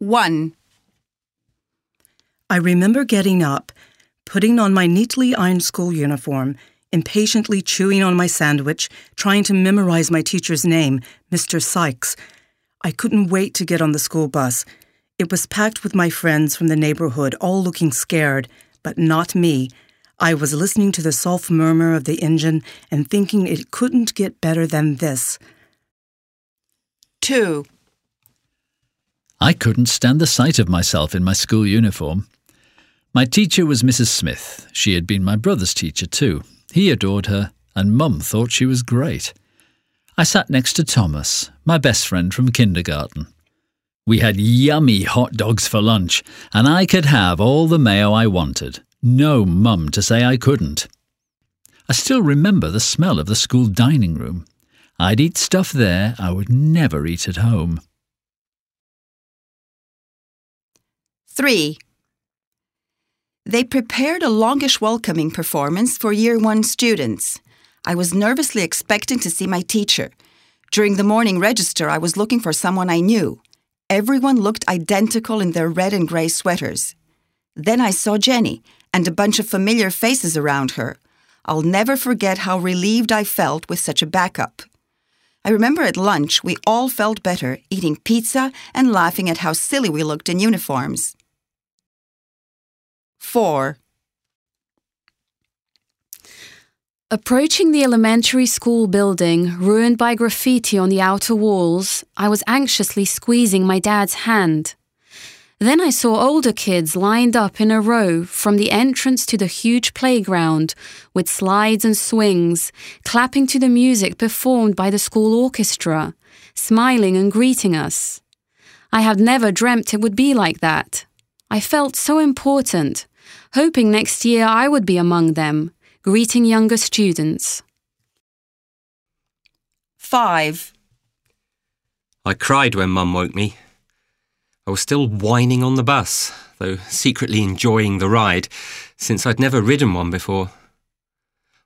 1. I remember getting up, putting on my neatly ironed school uniform, impatiently chewing on my sandwich, trying to memorize my teacher's name, Mr. Sykes. I couldn't wait to get on the school bus. It was packed with my friends from the neighborhood, all looking scared, but not me. I was listening to the soft murmur of the engine and thinking it couldn't get better than this. 2. I couldn't stand the sight of myself in my school uniform. My teacher was Mrs. Smith. She had been my brother's teacher too. He adored her, and Mum thought she was great. I sat next to Thomas, my best friend from kindergarten. We had yummy hot dogs for lunch, and I could have all the mayo I wanted. No mum to say I couldn't. I still remember the smell of the school dining room. I'd eat stuff there I would never eat at home. 3. They prepared a longish welcoming performance for Year 1 students. I was nervously expecting to see my teacher. During the morning register, I was looking for someone I knew. Everyone looked identical in their red and grey sweaters. Then I saw Jenny and a bunch of familiar faces around her. I'll never forget how relieved I felt with such a backup. I remember at lunch we all felt better eating pizza and laughing at how silly we looked in uniforms. 4. Approaching the elementary school building, ruined by graffiti on the outer walls, I was anxiously squeezing my dad's hand. Then I saw older kids lined up in a row from the entrance to the huge playground, with slides and swings, clapping to the music performed by the school orchestra, smiling and greeting us. I had never dreamt it would be like that. I felt so important, hoping next year I would be among them greeting younger students. 5. I cried when Mum woke me. I was still whining on the bus, though secretly enjoying the ride, since I'd never ridden one before.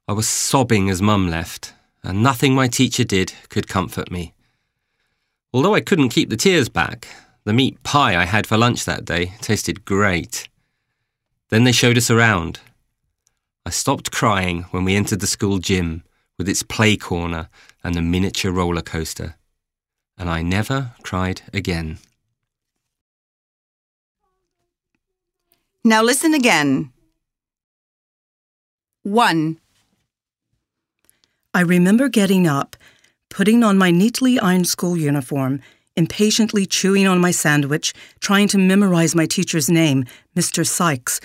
I was sobbing as Mum left, and nothing my teacher did could comfort me. Although I couldn't keep the tears back, the meat pie I had for lunch that day tasted great. Then they showed us around. I stopped crying when we entered the school gym with its play corner and the miniature roller coaster. And I never cried again. Now listen again. 1. I remember getting up, putting on my neatly ironed school uniform, impatiently chewing on my sandwich, trying to memorize my teacher's name, Mr. Sykes.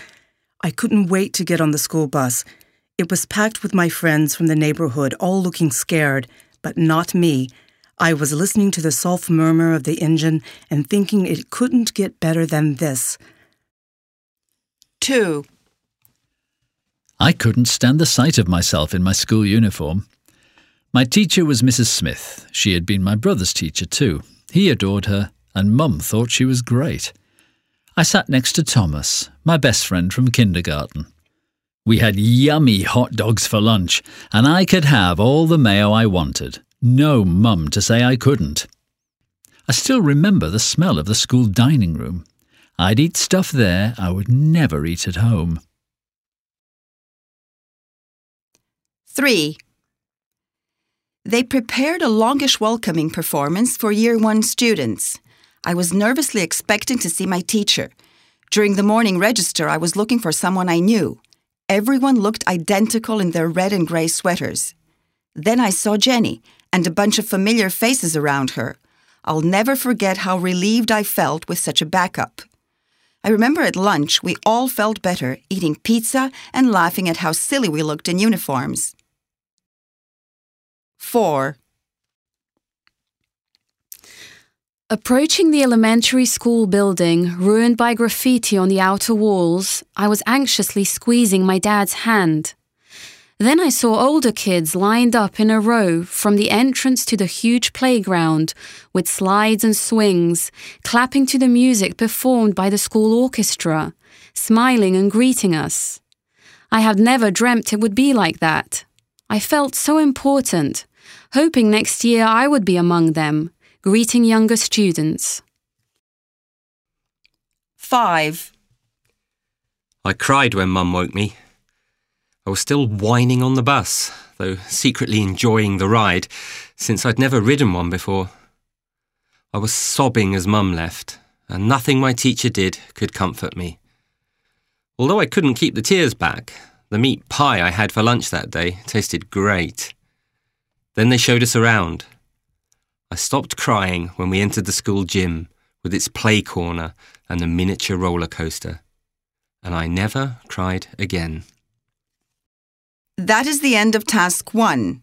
I couldn't wait to get on the school bus. It was packed with my friends from the neighborhood, all looking scared, but not me. I was listening to the soft murmur of the engine and thinking it couldn't get better than this. 2. I couldn't stand the sight of myself in my school uniform. My teacher was Mrs. Smith. She had been my brother's teacher too. He adored her, and Mum thought she was great. I sat next to Thomas, my best friend from kindergarten. We had yummy hot dogs for lunch, and I could have all the mayo I wanted. No mum to say I couldn't. I still remember the smell of the school dining room. I'd eat stuff there I would never eat at home. 3. They prepared a longish welcoming performance for Year 1 students. I was nervously expecting to see my teacher. During the morning register, I was looking for someone I knew. Everyone looked identical in their red and grey sweaters. Then I saw Jenny and a bunch of familiar faces around her. I'll never forget how relieved I felt with such a backup. I remember at lunch we all felt better eating pizza and laughing at how silly we looked in uniforms. 4. Approaching the elementary school building, ruined by graffiti on the outer walls, I was anxiously squeezing my dad's hand. Then I saw older kids lined up in a row from the entrance to the huge playground, with slides and swings, clapping to the music performed by the school orchestra, smiling and greeting us. I had never dreamt it would be like that. I felt so important, hoping next year I would be among them greeting younger students. 5. I cried when Mum woke me. I was still whining on the bus, though secretly enjoying the ride, since I'd never ridden one before. I was sobbing as Mum left, and nothing my teacher did could comfort me. Although I couldn't keep the tears back, the meat pie I had for lunch that day tasted great. Then they showed us around. I stopped crying when we entered the school gym with its play corner and the miniature roller coaster. And I never cried again. That is the end of task 1.